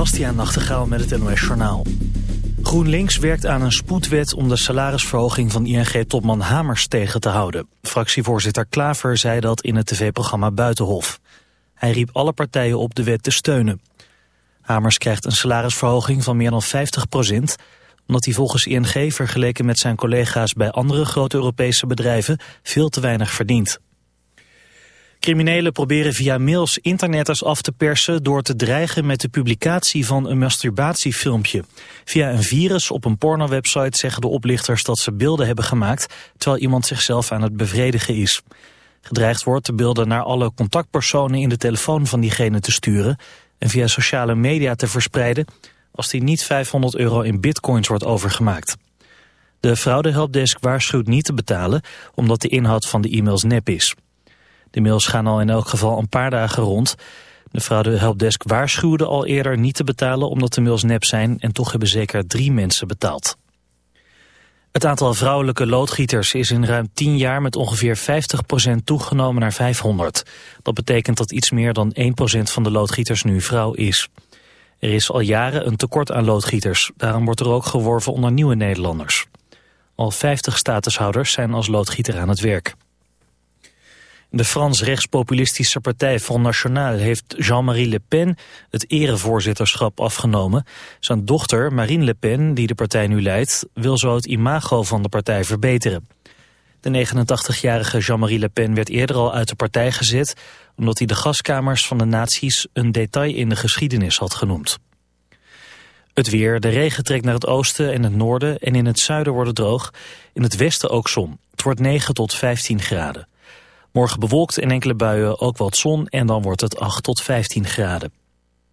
Bastiaan Nachtegaal met het NOS Journaal. GroenLinks werkt aan een spoedwet om de salarisverhoging van ING-topman Hamers tegen te houden. Fractievoorzitter Klaver zei dat in het tv-programma Buitenhof. Hij riep alle partijen op de wet te steunen. Hamers krijgt een salarisverhoging van meer dan 50 procent... omdat hij volgens ING vergeleken met zijn collega's bij andere grote Europese bedrijven veel te weinig verdient. Criminelen proberen via mails internetters af te persen door te dreigen met de publicatie van een masturbatiefilmpje. Via een virus op een pornowebsite zeggen de oplichters dat ze beelden hebben gemaakt terwijl iemand zichzelf aan het bevredigen is. Gedreigd wordt de beelden naar alle contactpersonen in de telefoon van diegene te sturen en via sociale media te verspreiden als die niet 500 euro in bitcoins wordt overgemaakt. De fraudehelpdesk waarschuwt niet te betalen omdat de inhoud van de e-mails nep is. De mails gaan al in elk geval een paar dagen rond. De fraude helpdesk waarschuwde al eerder niet te betalen omdat de mails nep zijn en toch hebben zeker drie mensen betaald. Het aantal vrouwelijke loodgieters is in ruim 10 jaar met ongeveer 50% toegenomen naar 500. Dat betekent dat iets meer dan 1% van de loodgieters nu vrouw is. Er is al jaren een tekort aan loodgieters. Daarom wordt er ook geworven onder nieuwe Nederlanders. Al 50 statushouders zijn als loodgieter aan het werk. De Frans-rechtspopulistische partij Front National heeft Jean-Marie Le Pen het erevoorzitterschap afgenomen. Zijn dochter Marine Le Pen, die de partij nu leidt, wil zo het imago van de partij verbeteren. De 89-jarige Jean-Marie Le Pen werd eerder al uit de partij gezet... omdat hij de gaskamers van de nazi's een detail in de geschiedenis had genoemd. Het weer, de regen trekt naar het oosten en het noorden... en in het zuiden wordt het droog, in het westen ook zon. Het wordt 9 tot 15 graden. Morgen bewolkt in enkele buien ook wat zon en dan wordt het 8 tot 15 graden.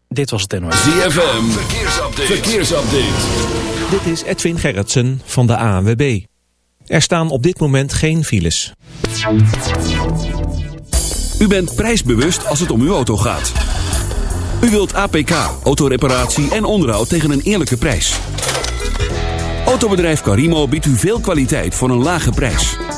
Dit was het NOS. ZFM, verkeersupdate. verkeersupdate. Dit is Edwin Gerritsen van de ANWB. Er staan op dit moment geen files. U bent prijsbewust als het om uw auto gaat. U wilt APK, autoreparatie en onderhoud tegen een eerlijke prijs. Autobedrijf Carimo biedt u veel kwaliteit voor een lage prijs.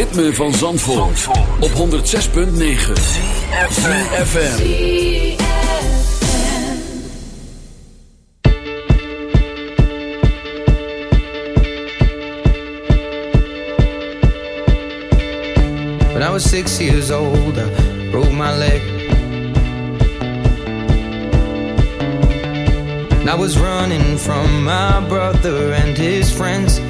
Ritme van Zandvoort, op 106.9 FM. When I was six years old, I broke my leg. And I was running from my brother and his friends.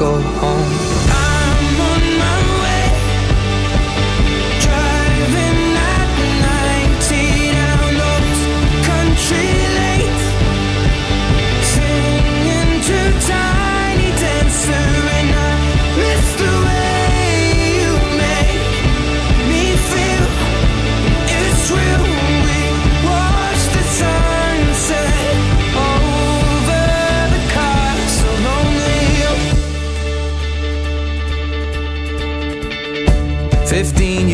go home.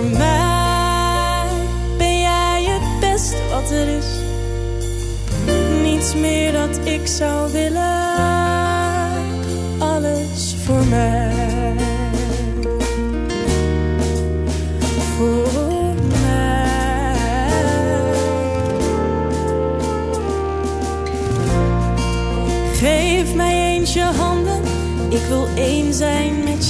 Voor mij ben jij het beste wat er is. Niets meer dat ik zou willen, alles voor mij. Voor mij. Geef mij eens je handen, ik wil één zijn met je.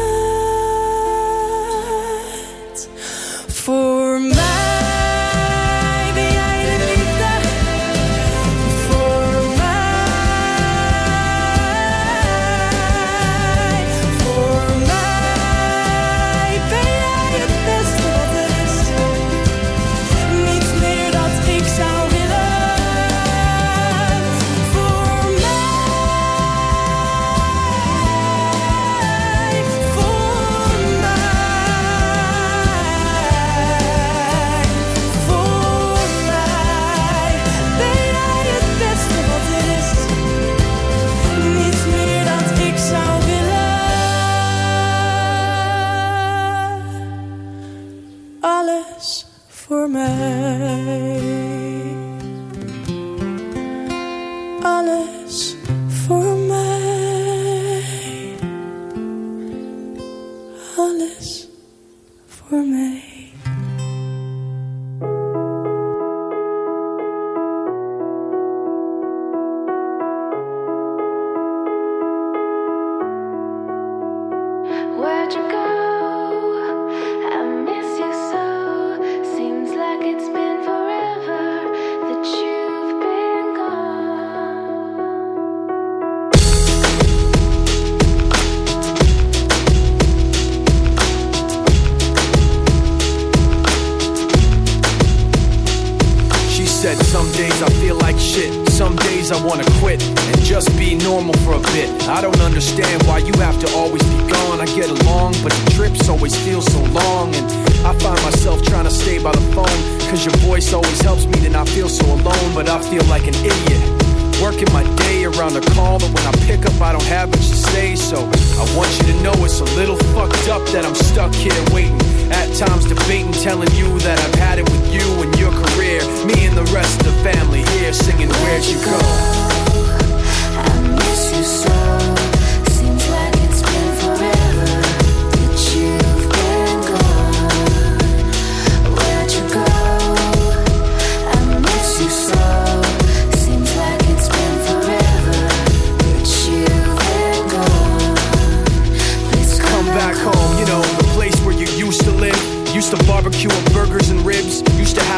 Fucked up that I'm stuck here waiting. At times debating, telling you that I've had it with you and your career. Me and the rest of the family here singing, Where'd you go? I miss you so.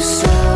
so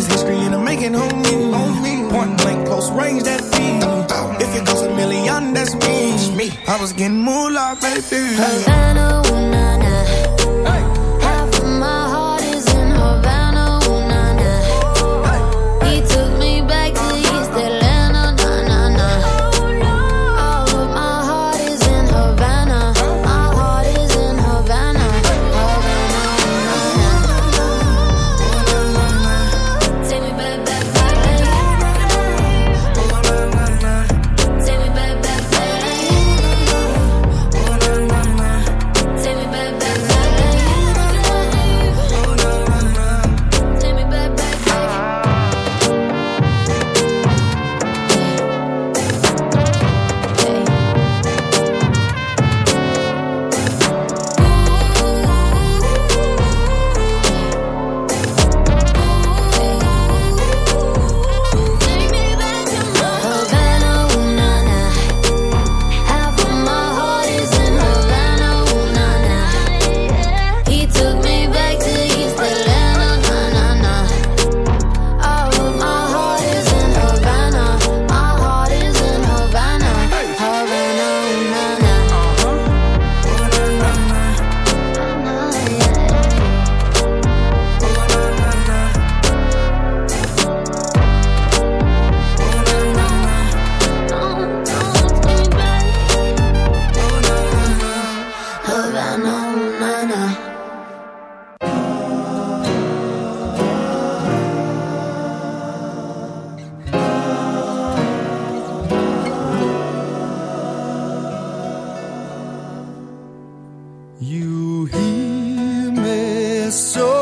is history and I'm making homie. Point blank, close range, that feed. If it goes a million, that's me. I was getting moolah, baby. Havana, You hear me so.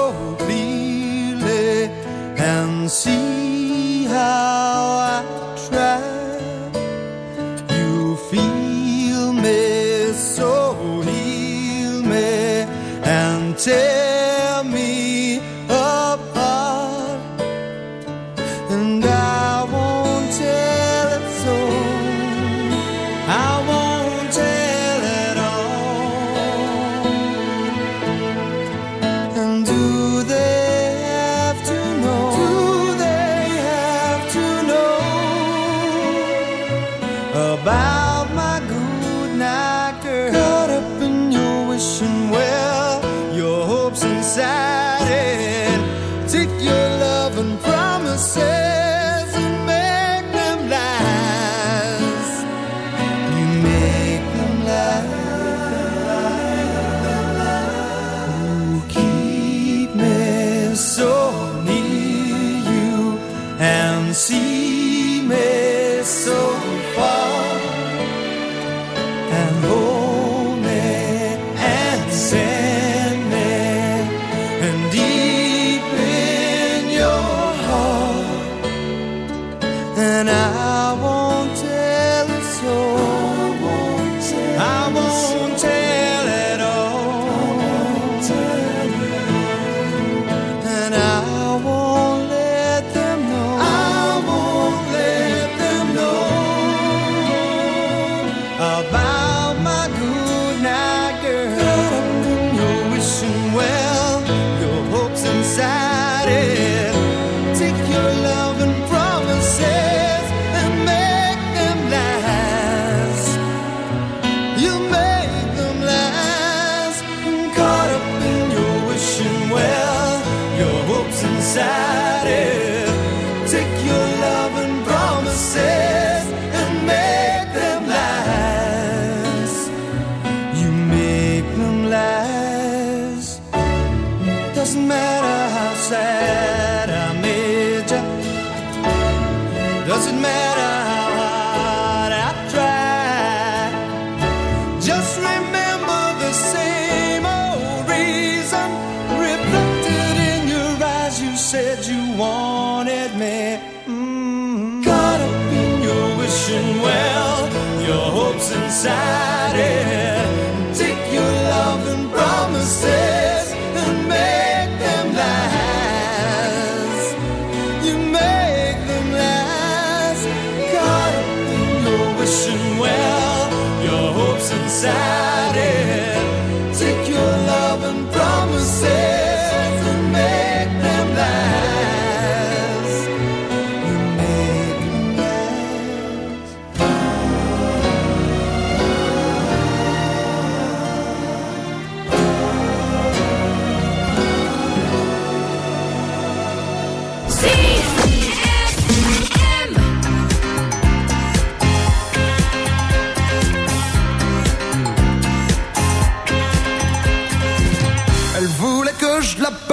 your love.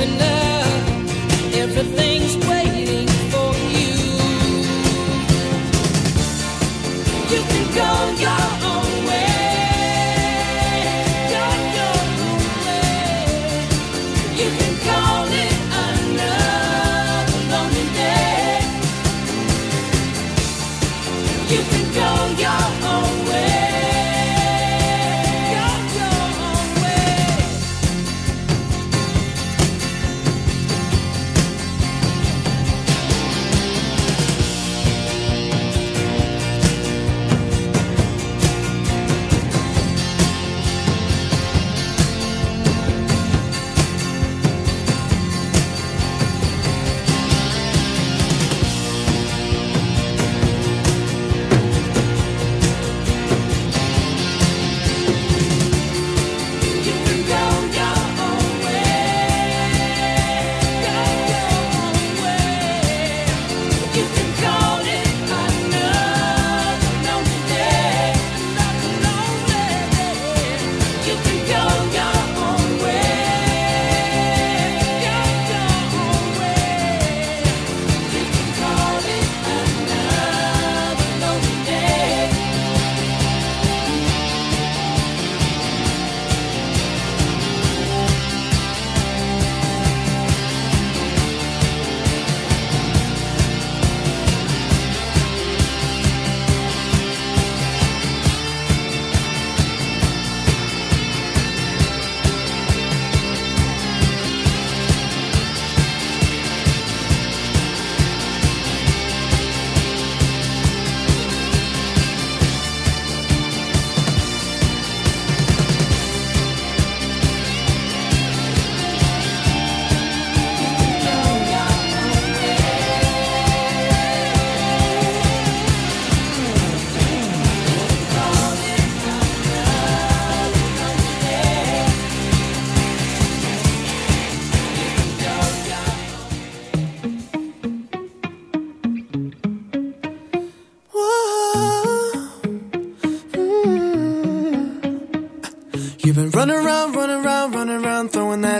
Open up, everything's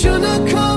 should've come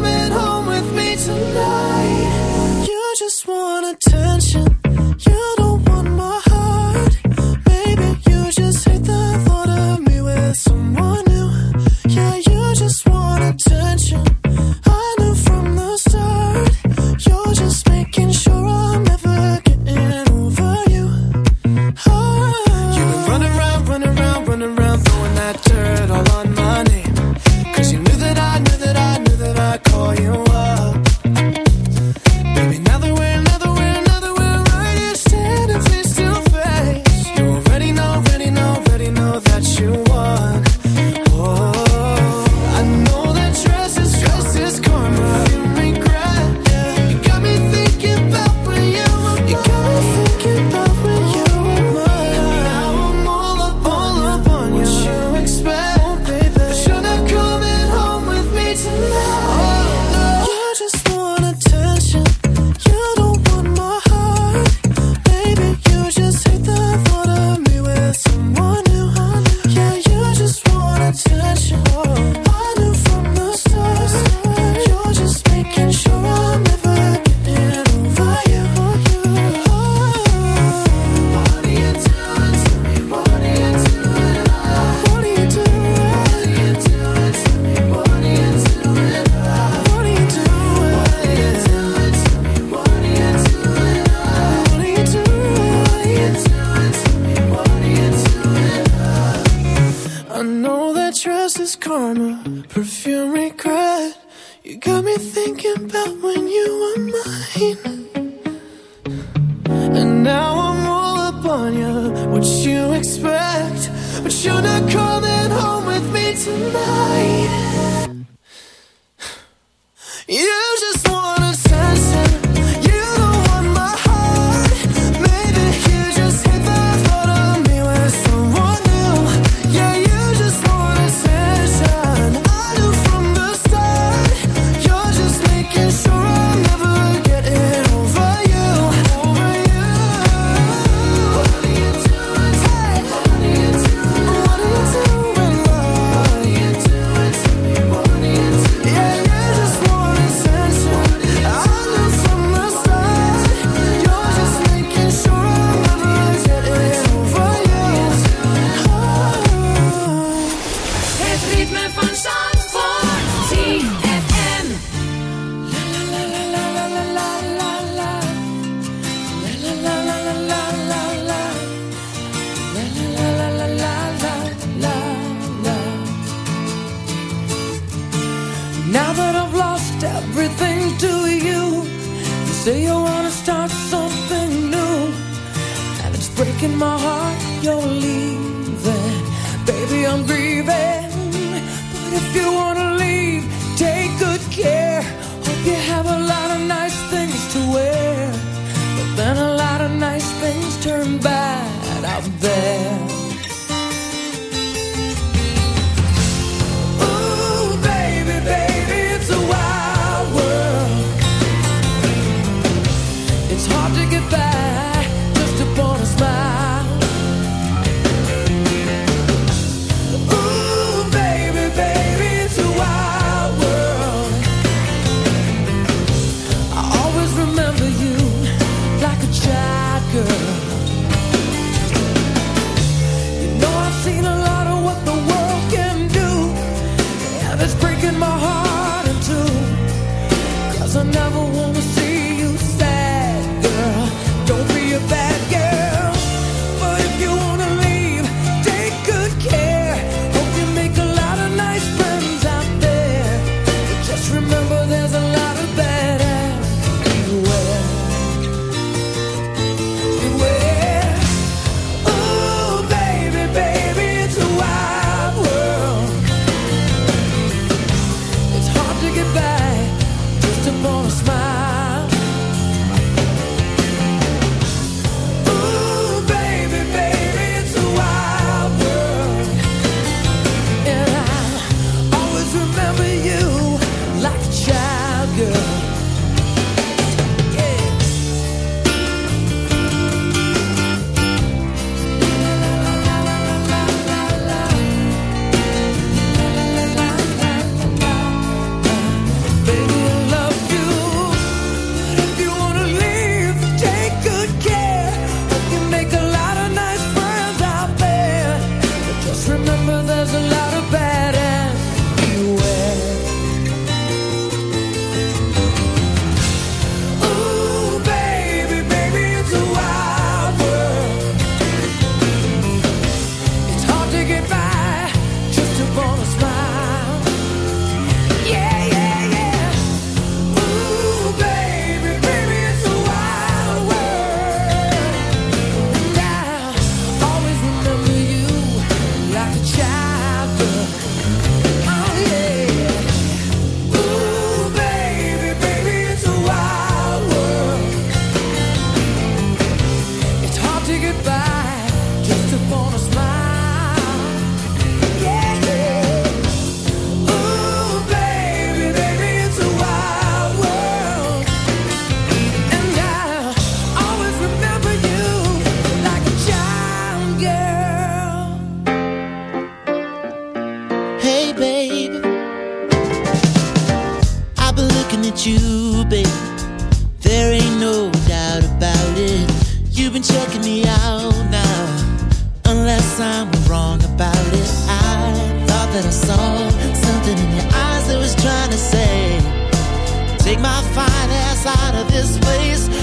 my fine ass out of this place.